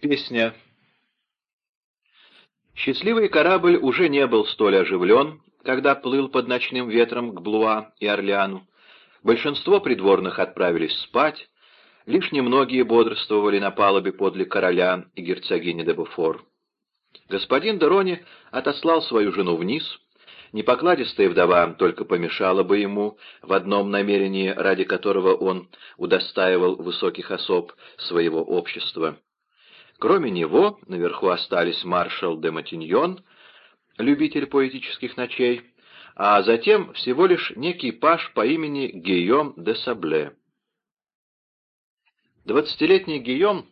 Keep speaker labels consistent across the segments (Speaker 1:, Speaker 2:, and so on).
Speaker 1: Песня. Счастливый корабль уже не был столь оживлен, когда плыл под ночным ветром к Блуа и Орлеану. Большинство придворных отправились спать, лишь немногие бодрствовали на палубе подле короля и герцогини де Буфор. Господин Дерони отослал свою жену вниз. Непокладистая вдова только помешала бы ему в одном намерении, ради которого он удостаивал высоких особ своего общества. Кроме него наверху остались маршал де Матиньон, любитель поэтических ночей, а затем всего лишь некий паш по имени Гийом де Сабле. Двадцатилетний Гийом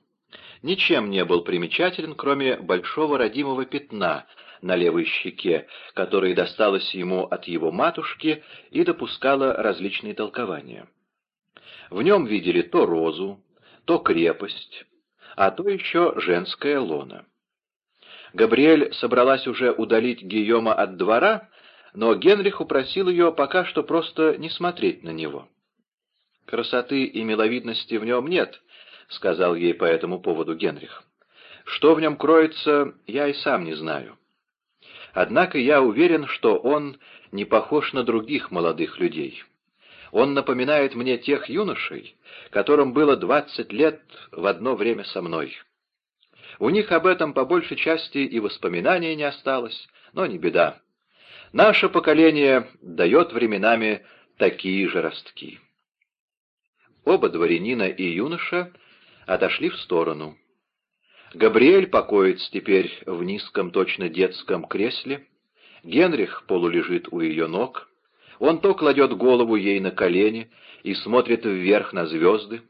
Speaker 1: ничем не был примечателен, кроме большого родимого пятна на левой щеке, которое досталось ему от его матушки и допускало различные толкования. В нем видели то розу, то крепость, а то еще женское лоно. Габриэль собралась уже удалить Гийома от двора, но Генрих упросил ее пока что просто не смотреть на него. «Красоты и миловидности в нем нет», — сказал ей по этому поводу Генрих. «Что в нем кроется, я и сам не знаю. Однако я уверен, что он не похож на других молодых людей. Он напоминает мне тех юношей, которым было двадцать лет в одно время со мной. У них об этом по большей части и воспоминания не осталось, но не беда. Наше поколение дает временами такие же ростки. Оба дворянина и юноша отошли в сторону. Габриэль покоится теперь в низком, точно детском кресле. Генрих полулежит у ее ног. Он то кладет голову ей на колени и смотрит вверх на звезды,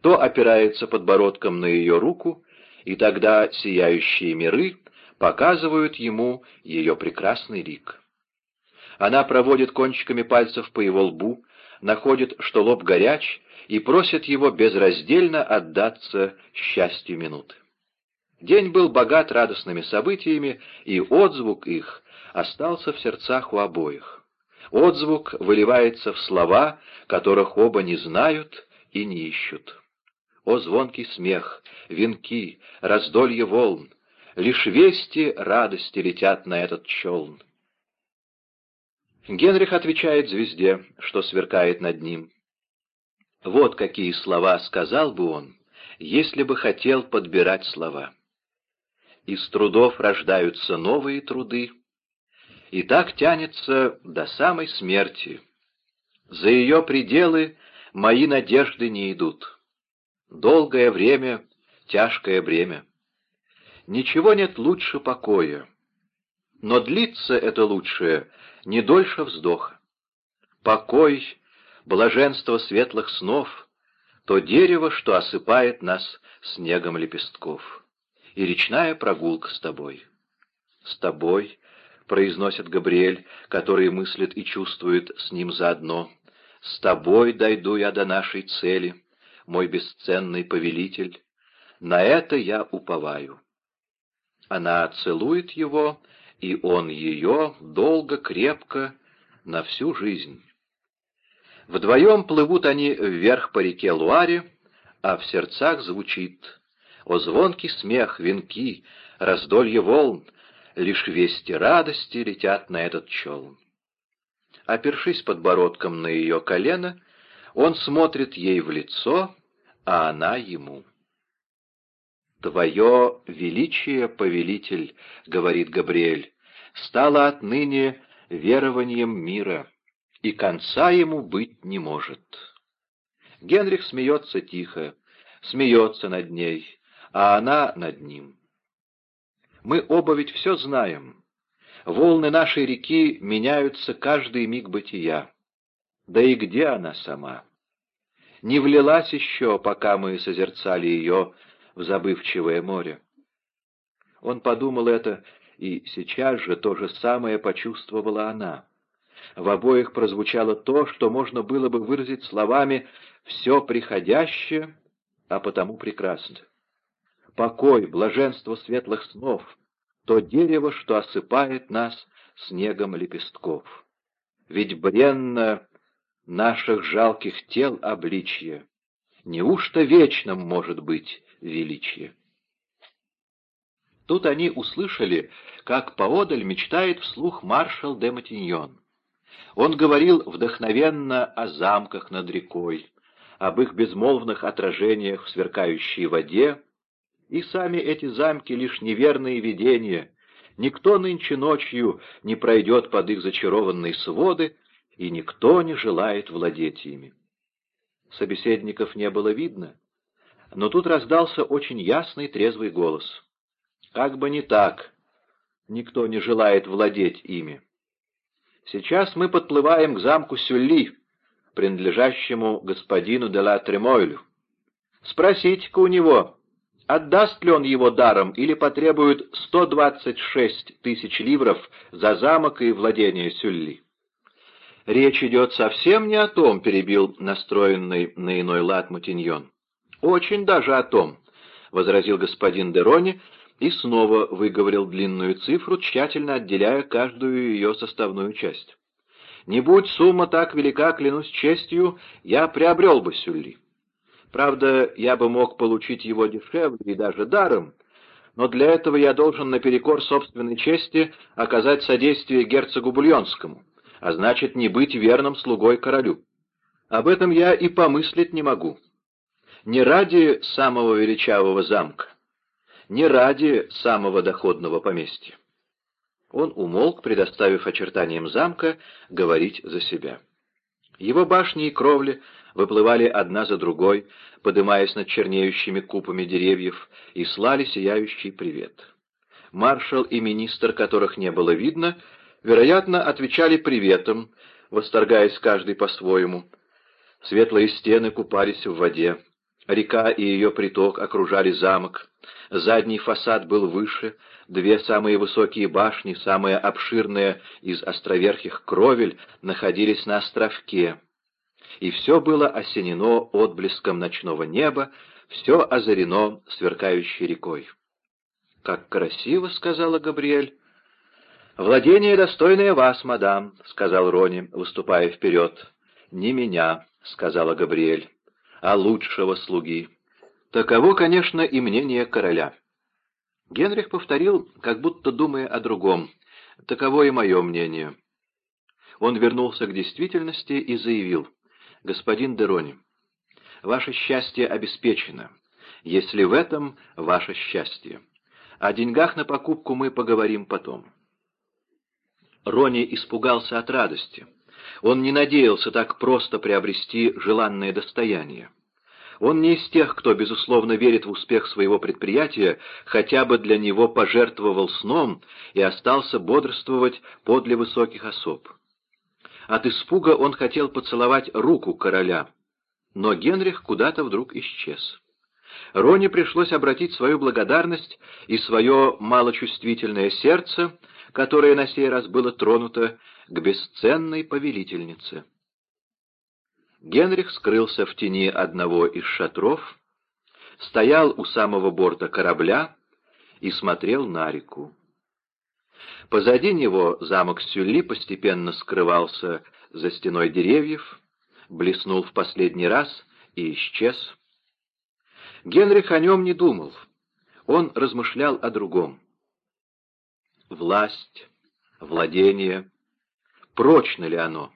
Speaker 1: то опирается подбородком на ее руку, и тогда сияющие миры показывают ему ее прекрасный лик. Она проводит кончиками пальцев по его лбу, находит, что лоб горяч, и просит его безраздельно отдаться счастью минуты. День был богат радостными событиями, и отзвук их остался в сердцах у обоих. Отзвук выливается в слова, которых оба не знают и не ищут. О, звонкий смех, венки, раздолье волн! Лишь вести радости летят на этот челн. Генрих отвечает звезде, что сверкает над ним. Вот какие слова сказал бы он, если бы хотел подбирать слова. Из трудов рождаются новые труды, и так тянется до самой смерти. За ее пределы мои надежды не идут. Долгое время, тяжкое бремя. Ничего нет лучше покоя. Но длится это лучшее не дольше вздоха. Покой, блаженство светлых снов — то дерево, что осыпает нас снегом лепестков. И речная прогулка с тобой. С тобой — произносит Габриэль, который мыслит и чувствует с ним заодно. «С тобой дойду я до нашей цели, мой бесценный повелитель. На это я уповаю». Она целует его, и он ее долго, крепко, на всю жизнь. Вдвоем плывут они вверх по реке Луаре, а в сердцах звучит «О звонкий смех, венки, раздолье волн, лишь вести радости летят на этот челн. Опершись подбородком на ее колено, он смотрит ей в лицо, а она ему. «Твое величие, повелитель, — говорит Габриэль, — стало отныне верованием мира, и конца ему быть не может». Генрих смеется тихо, смеется над ней, а она над ним. Мы оба ведь все знаем. Волны нашей реки меняются каждый миг бытия. Да и где она сама? Не влилась еще, пока мы созерцали ее в забывчивое море. Он подумал это, и сейчас же то же самое почувствовала она. В обоих прозвучало то, что можно было бы выразить словами «все приходящее, а потому прекрасно» покой, блаженство светлых снов, то дерево, что осыпает нас снегом лепестков. Ведь бренно наших жалких тел обличье, неужто вечным может быть величие? Тут они услышали, как поодаль мечтает вслух маршал де Матиньон. Он говорил вдохновенно о замках над рекой, об их безмолвных отражениях в сверкающей воде, и сами эти замки — лишь неверные видения. Никто нынче ночью не пройдет под их зачарованные своды, и никто не желает владеть ими. Собеседников не было видно, но тут раздался очень ясный трезвый голос. Как бы не так, никто не желает владеть ими. Сейчас мы подплываем к замку Сюлли, принадлежащему господину де ла Тремойлю. Спросите-ка у него, отдаст ли он его даром или потребует 126 тысяч ливров за замок и владение Сюлли. «Речь идет совсем не о том», — перебил настроенный на иной лад Мутиньон. «Очень даже о том», — возразил господин Дерони и снова выговорил длинную цифру, тщательно отделяя каждую ее составную часть. «Не будь сумма так велика, клянусь честью, я приобрел бы Сюлли. Правда, я бы мог получить его дешевле и даже даром, но для этого я должен наперекор собственной чести оказать содействие герцогу Бульонскому» а значит не быть верным слугой королю. Об этом я и помыслить не могу. Не ради самого величавого замка, не ради самого доходного поместья. Он умолк, предоставив очертаниям замка говорить за себя. Его башни и кровли выплывали одна за другой, подымаясь над чернеющими купами деревьев, и слали сияющий привет. Маршал и министр, которых не было видно, вероятно, отвечали приветом, восторгаясь каждый по-своему. Светлые стены купались в воде. Река и ее приток окружали замок. Задний фасад был выше, две самые высокие башни, самые обширные из островерхих кровель, находились на островке. И все было осенено отблеском ночного неба, все озарено сверкающей рекой. «Как красиво!» — сказала Габриэль. «Владение, достойное вас, мадам», — сказал Рони, выступая вперед. «Не меня», — сказала Габриэль, — «а лучшего слуги». Таково, конечно, и мнение короля. Генрих повторил, как будто думая о другом. Таково и мое мнение. Он вернулся к действительности и заявил. «Господин Дерони, ваше счастье обеспечено, если в этом ваше счастье. О деньгах на покупку мы поговорим потом». Рони испугался от радости. Он не надеялся так просто приобрести желанное достояние. Он не из тех, кто, безусловно, верит в успех своего предприятия, хотя бы для него пожертвовал сном и остался бодрствовать подле высоких особ. От испуга он хотел поцеловать руку короля, но Генрих куда-то вдруг исчез. Роне пришлось обратить свою благодарность и свое малочувствительное сердце которое на сей раз было тронуто к бесценной повелительнице. Генрих скрылся в тени одного из шатров, стоял у самого борта корабля и смотрел на реку. Позади него замок Сюлли постепенно скрывался за стеной деревьев, блеснул в последний раз и исчез. Генрих о нем не думал, он размышлял о другом власть, владение, прочно ли оно?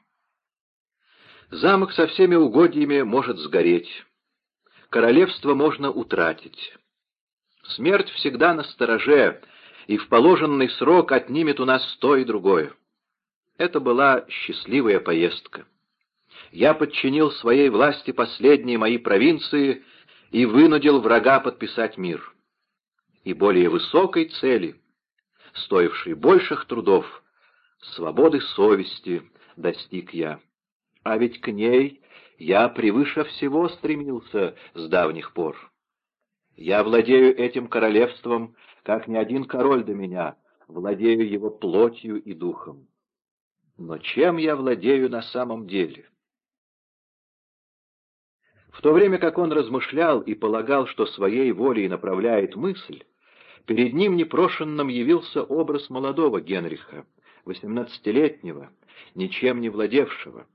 Speaker 1: Замок со всеми угодьями может сгореть, королевство можно утратить. Смерть всегда на стороже, и в положенный срок отнимет у нас то и другое. Это была счастливая поездка. Я подчинил своей власти последние мои провинции и вынудил врага подписать мир. И более высокой цели — стоивший больших трудов, свободы совести достиг я. А ведь к ней я превыше всего стремился с давних пор. Я владею этим королевством, как ни один король до меня, владею его плотью и духом. Но чем я владею на самом деле? В то время как он размышлял и полагал, что своей волей направляет мысль, Перед ним непрошенным явился образ молодого Генриха, восемнадцатилетнего, ничем не владевшего.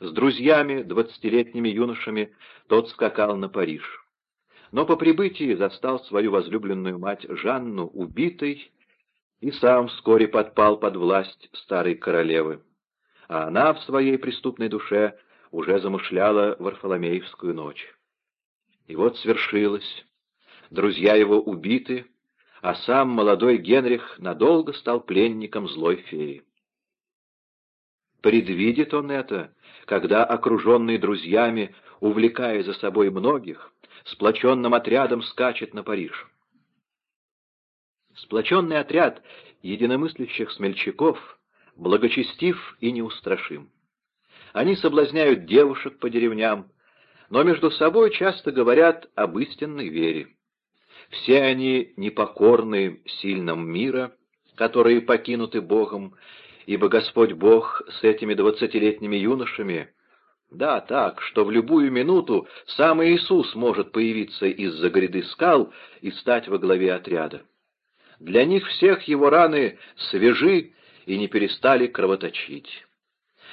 Speaker 1: С друзьями, двадцатилетними юношами, тот скакал на Париж. Но по прибытии застал свою возлюбленную мать Жанну убитой и сам вскоре подпал под власть старой королевы, а она в своей преступной душе уже замышляла Варфоломеевскую ночь. И вот свершилось. Друзья его убиты, а сам молодой Генрих надолго стал пленником злой феи. Предвидит он это, когда, окруженный друзьями, увлекая за собой многих, сплоченным отрядом скачет на Париж. Сплоченный отряд единомыслящих смельчаков благочестив и неустрашим. Они соблазняют девушек по деревням, но между собой часто говорят об истинной вере. Все они непокорны сильным мира, которые покинуты Богом, ибо Господь Бог с этими двадцатилетними юношами, да, так, что в любую минуту сам Иисус может появиться из-за гряды скал и стать во главе отряда. Для них всех его раны свежи и не перестали кровоточить.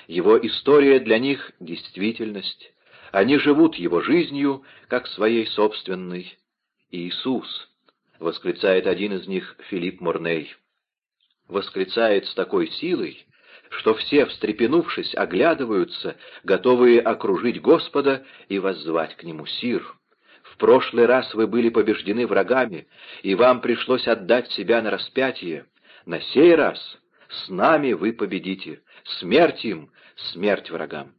Speaker 1: Его история для них — действительность. Они живут его жизнью, как своей собственной. «Иисус!» — восклицает один из них Филипп Морней. Восклицает с такой силой, что все, встрепенувшись, оглядываются, готовые окружить Господа и воззвать к Нему сир. В прошлый раз вы были побеждены врагами, и вам пришлось отдать себя на распятие. На сей раз с нами вы победите. Смерть им, смерть врагам.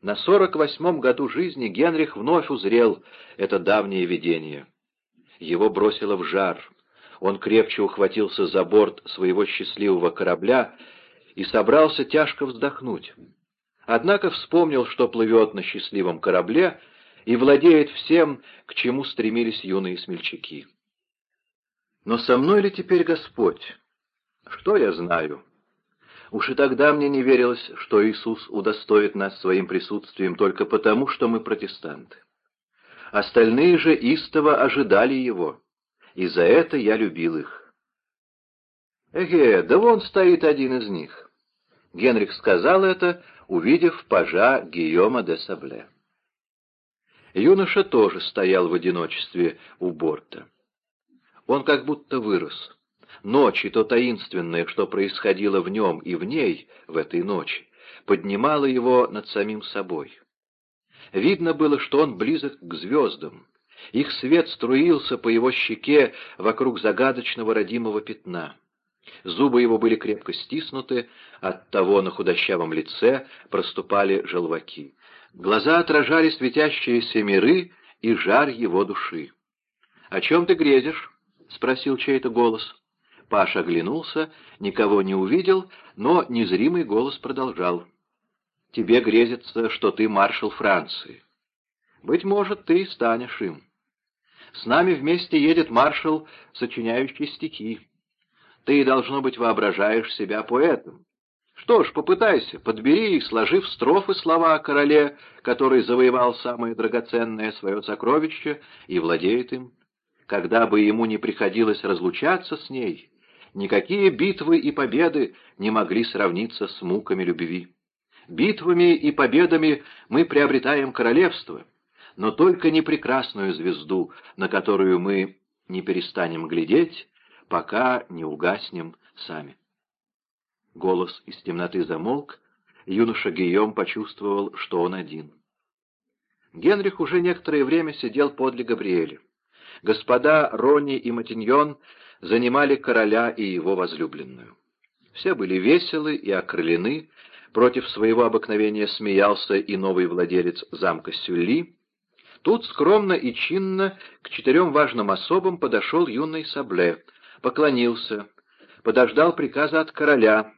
Speaker 1: На сорок восьмом году жизни Генрих вновь узрел это давнее видение. Его бросило в жар. Он крепче ухватился за борт своего счастливого корабля и собрался тяжко вздохнуть. Однако вспомнил, что плывет на счастливом корабле и владеет всем, к чему стремились юные смельчаки. Но со мной ли теперь Господь? Что я знаю? Уж и тогда мне не верилось, что Иисус удостоит нас своим присутствием только потому, что мы протестанты. Остальные же истово ожидали Его, и за это я любил их. «Эге, да вон стоит один из них!» Генрих сказал это, увидев пажа Гийома де Сабле. Юноша тоже стоял в одиночестве у борта. Он как будто вырос. Ночь и то таинственное, что происходило в нем и в ней в этой ночи, поднимало его над самим собой. Видно было, что он близок к звездам. Их свет струился по его щеке вокруг загадочного родимого пятна. Зубы его были крепко стиснуты, оттого на худощавом лице проступали желваки. Глаза отражали светящиеся миры и жар его души. — О чем ты грезишь? — спросил чей-то голос. Паша оглянулся, никого не увидел, но незримый голос продолжал. «Тебе грезится, что ты маршал Франции. Быть может, ты и станешь им. С нами вместе едет маршал, сочиняющий стихи. Ты, должно быть, воображаешь себя поэтом. Что ж, попытайся, подбери, сложив строфы слова о короле, который завоевал самое драгоценное свое сокровище и владеет им. Когда бы ему не приходилось разлучаться с ней, Никакие битвы и победы не могли сравниться с муками любви. Битвами и победами мы приобретаем королевство, но только не прекрасную звезду, на которую мы не перестанем глядеть, пока не угаснем сами. Голос из темноты замолк, юноша Гийом почувствовал, что он один. Генрих уже некоторое время сидел подле Габриэля. Господа Рони и Матиньон занимали короля и его возлюбленную. Все были веселы и окрылены, против своего обыкновения смеялся и новый владелец замка Сюлли. Тут скромно и чинно к четырем важным особам подошел юный Сабле, поклонился, подождал приказа от короля.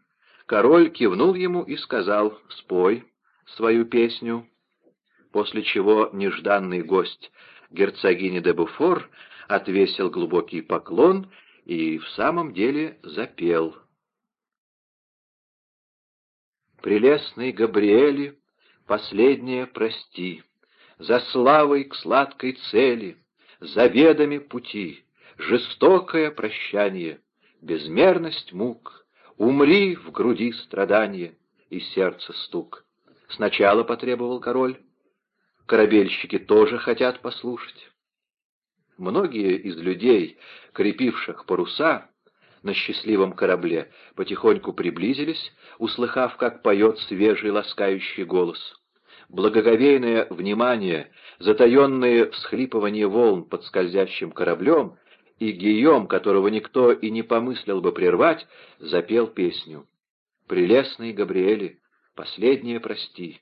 Speaker 1: Король кивнул ему и сказал «Спой свою песню», после чего нежданный гость герцогини де Буфор отвесил глубокий поклон и в самом деле запел. Прелестный Габриэли, последнее прости, За славой к сладкой цели, за ведами пути, Жестокое прощание, безмерность мук, Умри в груди страдания и сердце стук. Сначала потребовал король. корабельщики тоже хотят послушать. Многие из людей, крепивших паруса на счастливом корабле, потихоньку приблизились, услыхав, как поет свежий ласкающий голос. Благоговейное внимание, затаенные всхлипывания волн под скользящим кораблем, и Гийом, которого никто и не помыслил бы прервать, запел песню. «Прелестный Габриэли, последнее прости,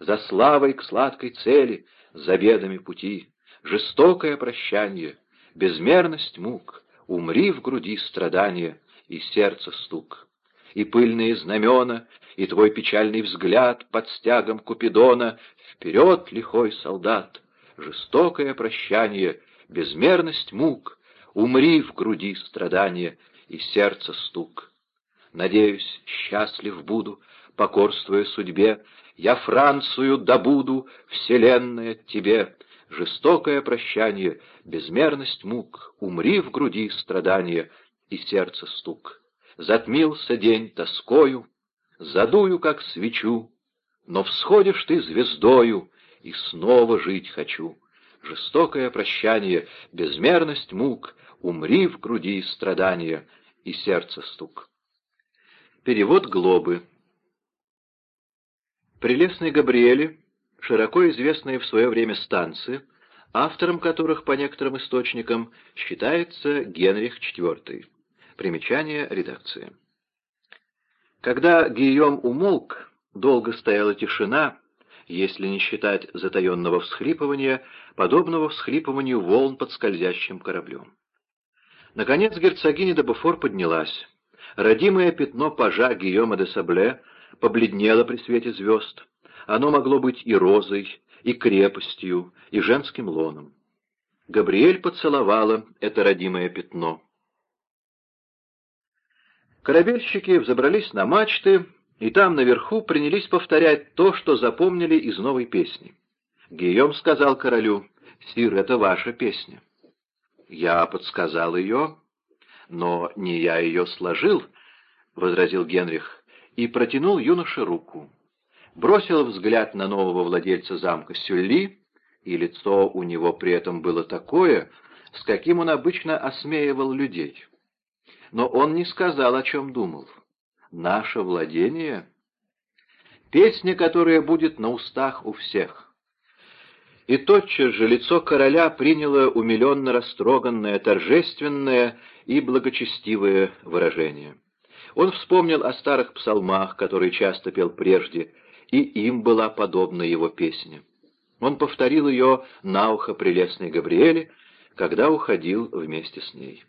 Speaker 1: за славой к сладкой цели, за бедами пути» жестокое прощание, безмерность мук, умри в груди страдания и сердце стук. И пыльные знамена, и твой печальный взгляд под стягом Купидона, вперед, лихой солдат, жестокое прощание, безмерность мук, умри в груди страдания и сердце стук. Надеюсь, счастлив буду, покорствуя судьбе, я Францию добуду, вселенная тебе, жестокое прощание, безмерность мук, умри в груди страдания и сердце стук. Затмился день тоскою, задую, как свечу, но всходишь ты звездою, и снова жить хочу. Жестокое прощание, безмерность мук, умри в груди страдания и сердце стук. Перевод Глобы Прелестный Габриэле широко известные в свое время станции, автором которых, по некоторым источникам, считается Генрих IV. Примечание редакции. Когда Гийом умолк, долго стояла тишина, если не считать затаенного всхлипывания, подобного всхлипыванию волн под скользящим кораблем. Наконец герцогиня де Буфор поднялась. Родимое пятно пажа Гийома де Сабле побледнело при свете звезд. Оно могло быть и розой, и крепостью, и женским лоном. Габриэль поцеловала это родимое пятно. Корабельщики взобрались на мачты, и там наверху принялись повторять то, что запомнили из новой песни. Гийом сказал королю, «Сир, это ваша песня». «Я подсказал ее, но не я ее сложил», — возразил Генрих, и протянул юноше руку бросил взгляд на нового владельца замка Сюлли, и лицо у него при этом было такое, с каким он обычно осмеивал людей. Но он не сказал, о чем думал. «Наше владение — песня, которая будет на устах у всех». И тотчас же лицо короля приняло умиленно растроганное, торжественное и благочестивое выражение. Он вспомнил о старых псалмах, которые часто пел прежде, и им была подобна его песня. Он повторил ее на ухо прелестной Габриэле, когда уходил вместе с ней.